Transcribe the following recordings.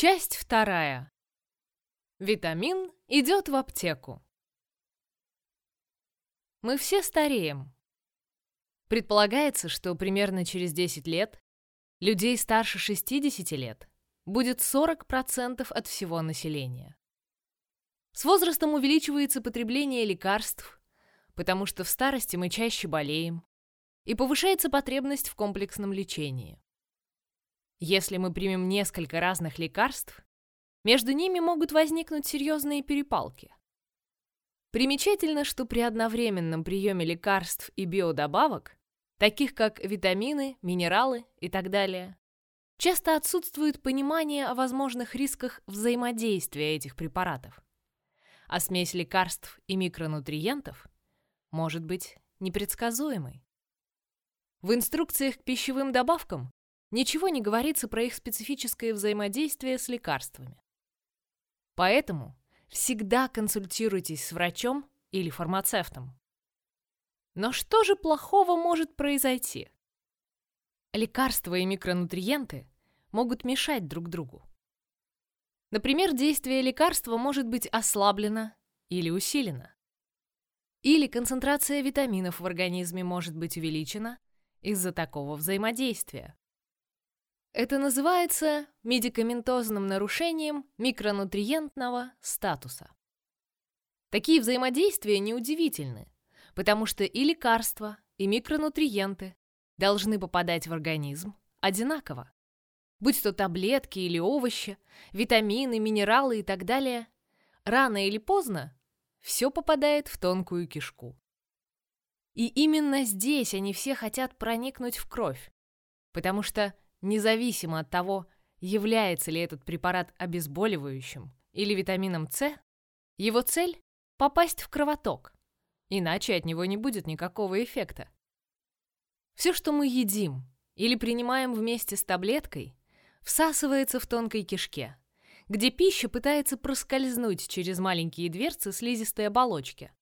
Часть вторая. Витамин идет в аптеку. Мы все стареем. Предполагается, что примерно через 10 лет людей старше 60 лет будет 40% от всего населения. С возрастом увеличивается потребление лекарств, потому что в старости мы чаще болеем, и повышается потребность в комплексном лечении. Если мы примем несколько разных лекарств, между ними могут возникнуть серьезные перепалки. Примечательно, что при одновременном приеме лекарств и биодобавок, таких как витамины, минералы и так далее, часто отсутствует понимание о возможных рисках взаимодействия этих препаратов. А смесь лекарств и микронутриентов может быть непредсказуемой. В инструкциях к пищевым добавкам ничего не говорится про их специфическое взаимодействие с лекарствами. Поэтому всегда консультируйтесь с врачом или фармацевтом. Но что же плохого может произойти? Лекарства и микронутриенты могут мешать друг другу. Например, действие лекарства может быть ослаблено или усилено. Или концентрация витаминов в организме может быть увеличена из-за такого взаимодействия. Это называется медикаментозным нарушением микронутриентного статуса. Такие взаимодействия неудивительны, потому что и лекарства, и микронутриенты должны попадать в организм одинаково. Будь то таблетки или овощи, витамины, минералы и так далее, рано или поздно все попадает в тонкую кишку. И именно здесь они все хотят проникнуть в кровь, потому что Независимо от того, является ли этот препарат обезболивающим или витамином С, его цель – попасть в кровоток, иначе от него не будет никакого эффекта. Все, что мы едим или принимаем вместе с таблеткой, всасывается в тонкой кишке, где пища пытается проскользнуть через маленькие дверцы слизистой оболочки.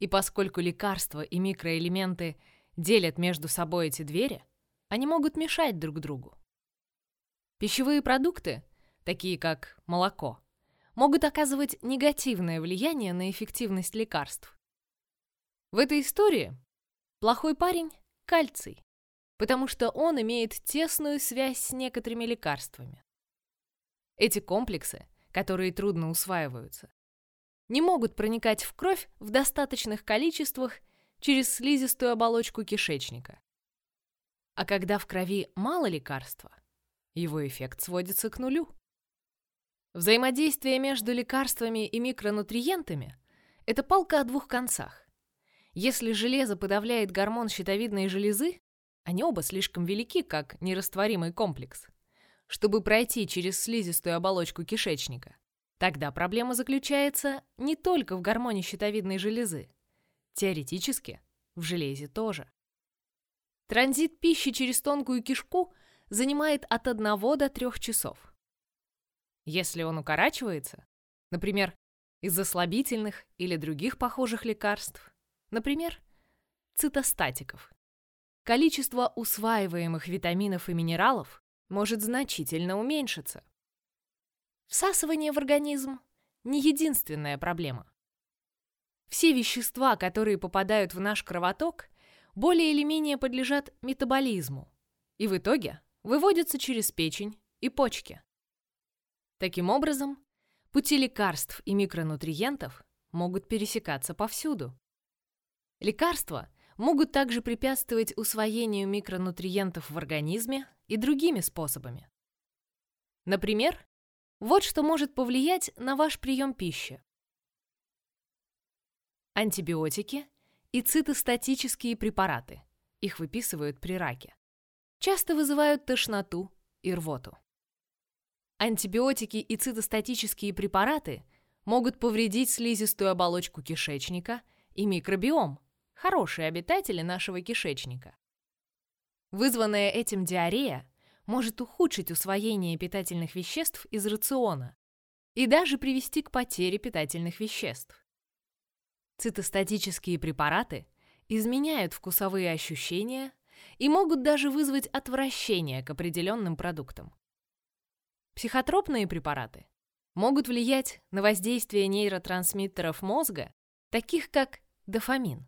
И поскольку лекарства и микроэлементы делят между собой эти двери – они могут мешать друг другу. Пищевые продукты, такие как молоко, могут оказывать негативное влияние на эффективность лекарств. В этой истории плохой парень – кальций, потому что он имеет тесную связь с некоторыми лекарствами. Эти комплексы, которые трудно усваиваются, не могут проникать в кровь в достаточных количествах через слизистую оболочку кишечника. А когда в крови мало лекарства, его эффект сводится к нулю. Взаимодействие между лекарствами и микронутриентами – это палка о двух концах. Если железо подавляет гормон щитовидной железы, они оба слишком велики, как нерастворимый комплекс, чтобы пройти через слизистую оболочку кишечника. Тогда проблема заключается не только в гормоне щитовидной железы. Теоретически, в железе тоже. Транзит пищи через тонкую кишку занимает от 1 до 3 часов. Если он укорачивается, например, из-за слабительных или других похожих лекарств, например, цитостатиков, количество усваиваемых витаминов и минералов может значительно уменьшиться. Всасывание в организм – не единственная проблема. Все вещества, которые попадают в наш кровоток, более или менее подлежат метаболизму и в итоге выводятся через печень и почки. Таким образом, пути лекарств и микронутриентов могут пересекаться повсюду. Лекарства могут также препятствовать усвоению микронутриентов в организме и другими способами. Например, вот что может повлиять на ваш прием пищи. Антибиотики и цитостатические препараты. Их выписывают при раке. Часто вызывают тошноту и рвоту. Антибиотики и цитостатические препараты могут повредить слизистую оболочку кишечника и микробиом, хорошие обитатели нашего кишечника. Вызванная этим диарея может ухудшить усвоение питательных веществ из рациона и даже привести к потере питательных веществ. Цитостатические препараты изменяют вкусовые ощущения и могут даже вызвать отвращение к определенным продуктам. Психотропные препараты могут влиять на воздействие нейротрансмиттеров мозга, таких как дофамин,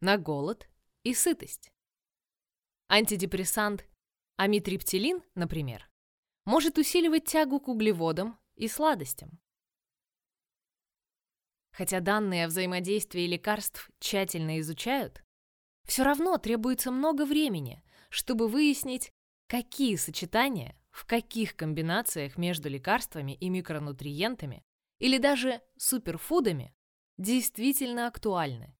на голод и сытость. Антидепрессант амитриптилин, например, может усиливать тягу к углеводам и сладостям. Хотя данные о взаимодействии лекарств тщательно изучают, все равно требуется много времени, чтобы выяснить, какие сочетания в каких комбинациях между лекарствами и микронутриентами или даже суперфудами действительно актуальны.